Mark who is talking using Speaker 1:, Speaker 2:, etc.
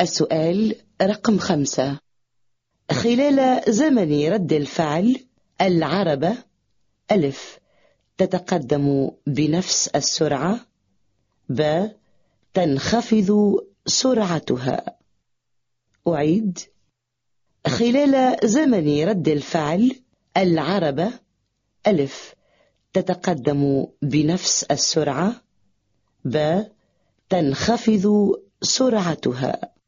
Speaker 1: السؤال رقم خمسة. خلال زمن رد الفعل العربة ألف تتقدم بنفس السرعة ب تنخفض سرعتها. أعيد. خلال زمن رد الفعل العربة ألف تتقدم بنفس السرعة ب تنخفض سرعتها.